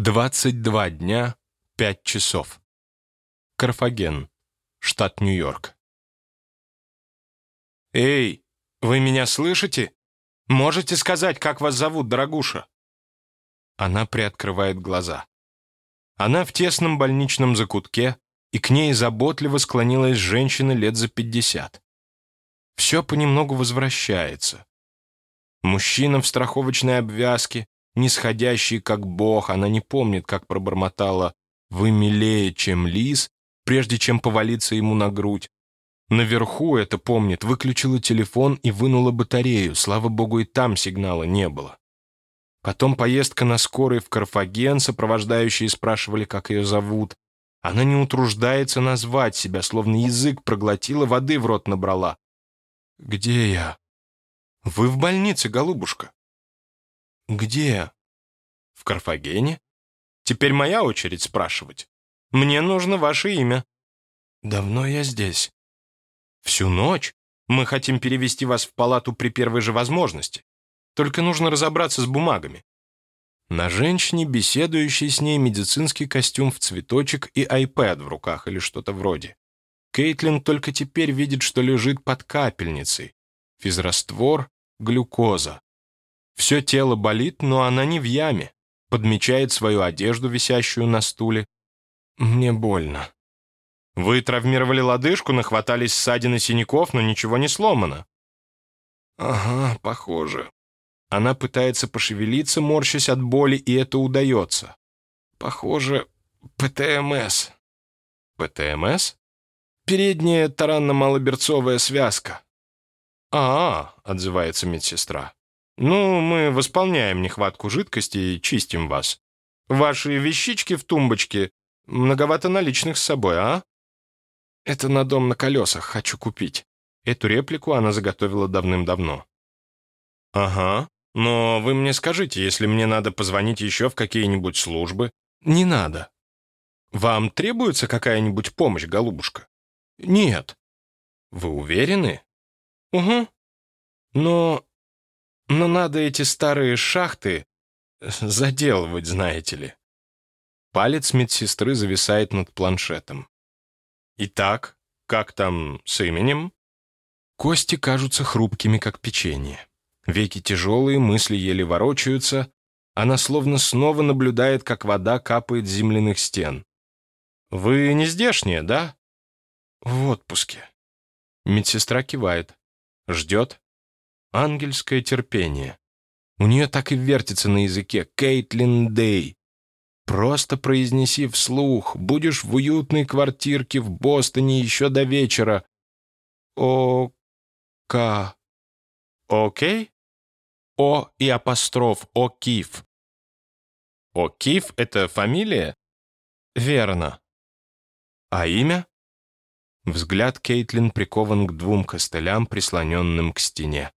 22 дня, 5 часов. Карфаген, штат Нью-Йорк. «Эй, вы меня слышите? Можете сказать, как вас зовут, дорогуша?» Она приоткрывает глаза. Она в тесном больничном закутке, и к ней заботливо склонилась женщина лет за пятьдесят. Все понемногу возвращается. Мужчина в страховочной обвязке, нисходящий как бог, она не помнит, как пробормотала «Вы милее, чем лис», прежде чем повалиться ему на грудь. Наверху, это помнит, выключила телефон и вынула батарею, слава богу, и там сигнала не было. Потом поездка на скорой в Карфаген, сопровождающие спрашивали, как ее зовут. Она не утруждается назвать себя, словно язык проглотила, воды в рот набрала. «Где я?» «Вы в больнице, голубушка». «Где?» «В Карфагене?» «Теперь моя очередь спрашивать. Мне нужно ваше имя». «Давно я здесь?» «Всю ночь. Мы хотим перевести вас в палату при первой же возможности. Только нужно разобраться с бумагами». На женщине, беседующей с ней, медицинский костюм в цветочек и iPad в руках или что-то вроде. Кейтлин только теперь видит, что лежит под капельницей. Физраствор, глюкоза. Все тело болит, но она не в яме. Подмечает свою одежду, висящую на стуле. Мне больно. Вы травмировали лодыжку, нахватались ссадин и синяков, но ничего не сломано. Ага, похоже. Она пытается пошевелиться, морщась от боли, и это удается. Похоже, ПТМС. ПТМС? Передняя таранно-малоберцовая связка. «А, -а — отзывается медсестра. «Ну, мы восполняем нехватку жидкости и чистим вас. Ваши вещички в тумбочке. Многовато наличных с собой, а?» «Это на дом на колесах, хочу купить». Эту реплику она заготовила давным-давно. «Ага, но вы мне скажите, если мне надо позвонить еще в какие-нибудь службы?» «Не надо». «Вам требуется какая-нибудь помощь, голубушка?» «Нет». «Вы уверены?» «Угу. Но но надо эти старые шахты заделывать, знаете ли. Палец медсестры зависает над планшетом. Итак, как там с именем? Кости кажутся хрупкими, как печенье. Веки тяжелые, мысли еле ворочаются. Она словно снова наблюдает, как вода капает с земляных стен. «Вы не здешняя, да?» «В отпуске». Медсестра кивает. Ждет, Ангельское терпение. У нее так и вертится на языке «Кейтлин Дэй». Просто произнеси вслух. Будешь в уютной квартирке в Бостоне еще до вечера. О-ка. Окей? О и апостроф О'Киф. О'Киф — это фамилия? Верно. А имя? Взгляд Кейтлин прикован к двум костылям, прислоненным к стене.